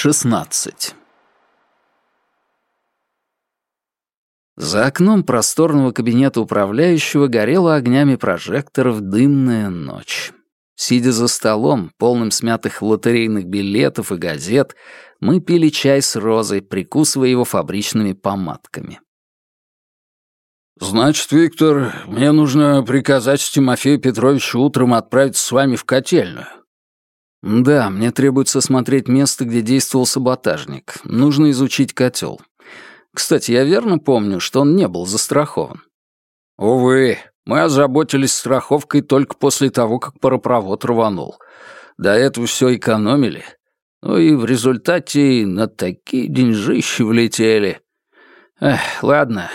16. За окном просторного кабинета управляющего горела огнями прожекторов дымная ночь. Сидя за столом, полным смятых лотерейных билетов и газет, мы пили чай с розой, прикусывая его фабричными помадками. «Значит, Виктор, мне нужно приказать Тимофею Петровичу утром отправиться с вами в котельную». «Да, мне требуется осмотреть место, где действовал саботажник. Нужно изучить котел. Кстати, я верно помню, что он не был застрахован?» «Увы, мы озаботились страховкой только после того, как паропровод рванул. До этого все экономили. Ну и в результате на такие деньжищи влетели. Эх, ладно,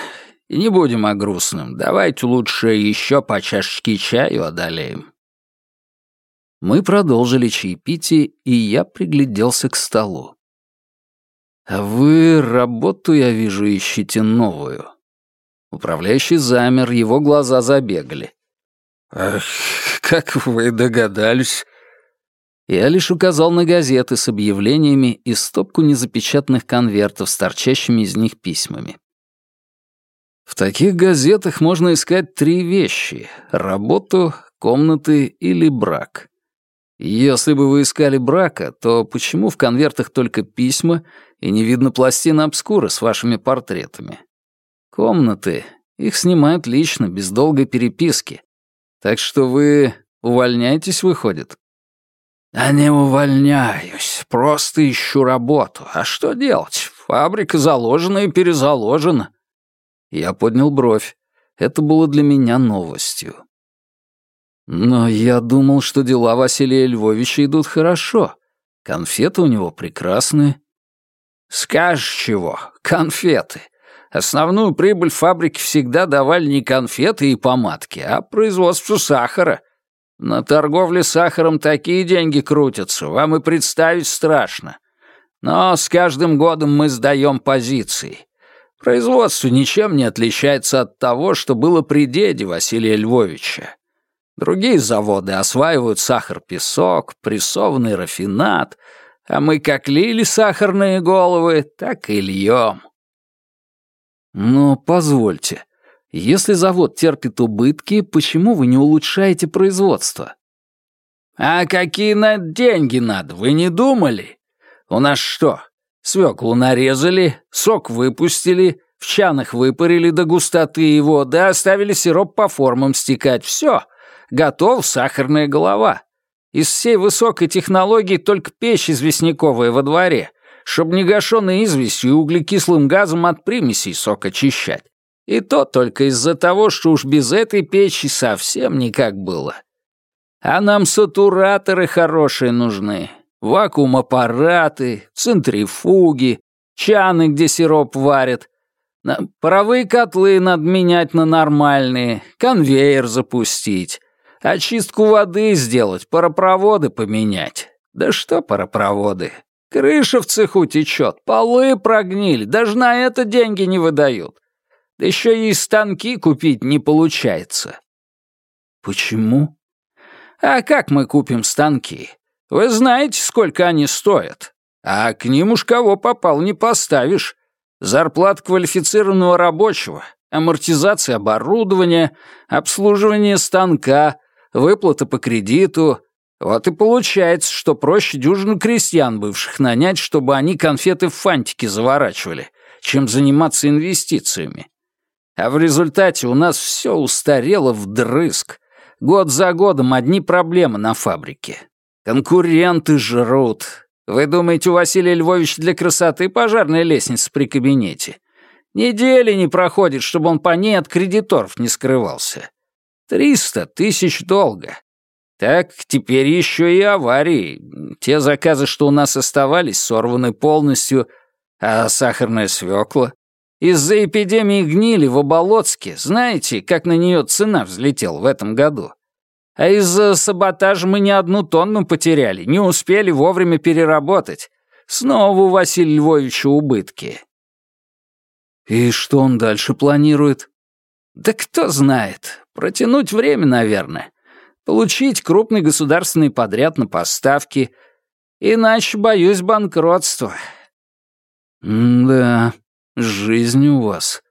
не будем о грустном. Давайте лучше еще по чашечке чаю одолеем. Мы продолжили чаепитие, и я пригляделся к столу. «А вы работу, я вижу, ищете новую». Управляющий замер, его глаза забегали. «Ах, как вы догадались?» Я лишь указал на газеты с объявлениями и стопку незапечатанных конвертов с торчащими из них письмами. В таких газетах можно искать три вещи — работу, комнаты или брак. Если бы вы искали брака, то почему в конвертах только письма и не видно пластина обскура с вашими портретами? Комнаты, их снимают лично, без долгой переписки. Так что вы увольняетесь, выходит? «Да не увольняюсь, просто ищу работу. А что делать? Фабрика заложена и перезаложена». Я поднял бровь. Это было для меня новостью. Но я думал, что дела Василия Львовича идут хорошо. Конфеты у него прекрасные. Скажешь чего, конфеты. Основную прибыль фабрики всегда давали не конфеты и помадки, а производство сахара — на торговле сахаром такие деньги крутятся, вам и представить страшно. Но с каждым годом мы сдаем позиции. Производство ничем не отличается от того, что было при деде Василия Львовича. Другие заводы осваивают сахар-песок, прессованный рафинат, а мы как лили сахарные головы, так и льем. Но позвольте, если завод терпит убытки, почему вы не улучшаете производство? А какие на деньги надо, вы не думали? У нас что, свеклу нарезали, сок выпустили, в чанах выпарили до густоты его, да оставили сироп по формам стекать. Все, готов сахарная голова. Из всей высокой технологии только печь известняковая во дворе, чтобы не известью и углекислым газом от примесей сок очищать. И то только из-за того, что уж без этой печи совсем никак было. А нам сатураторы хорошие нужны, вакуум-аппараты, центрифуги, чаны, где сироп варят. Паровые котлы надо менять на нормальные, конвейер запустить, очистку воды сделать, паропроводы поменять. Да что паропроводы? Крыша в цеху течет, полы прогнили, даже на это деньги не выдают. Да еще и станки купить не получается». «Почему?» «А как мы купим станки? Вы знаете, сколько они стоят. А к ним уж кого попал не поставишь. Зарплат квалифицированного рабочего, амортизация оборудования, обслуживание станка, выплата по кредиту. Вот и получается, что проще дюжину крестьян бывших нанять, чтобы они конфеты в фантики заворачивали, чем заниматься инвестициями. А в результате у нас все устарело вдрызг. Год за годом одни проблемы на фабрике. Конкуренты жрут. Вы думаете, у Василия Львовича для красоты пожарная лестница при кабинете? Недели не проходит, чтобы он по ней от кредиторов не скрывался. Триста тысяч долга. Так, теперь еще и аварии. Те заказы, что у нас оставались, сорваны полностью, а сахарная свекла? Из-за эпидемии гнили в Оболоцке, знаете, как на нее цена взлетела в этом году? А из-за саботажа мы не одну тонну потеряли, не успели вовремя переработать. Снова у Василия Львовича убытки. И что он дальше планирует? Да кто знает. Протянуть время, наверное. Получить крупный государственный подряд на поставки. Иначе боюсь банкротства». «Да, жизнь у вас».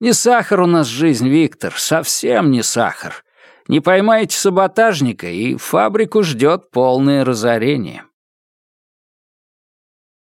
«Не сахар у нас жизнь, Виктор, совсем не сахар. Не поймаете саботажника, и фабрику ждет полное разорение».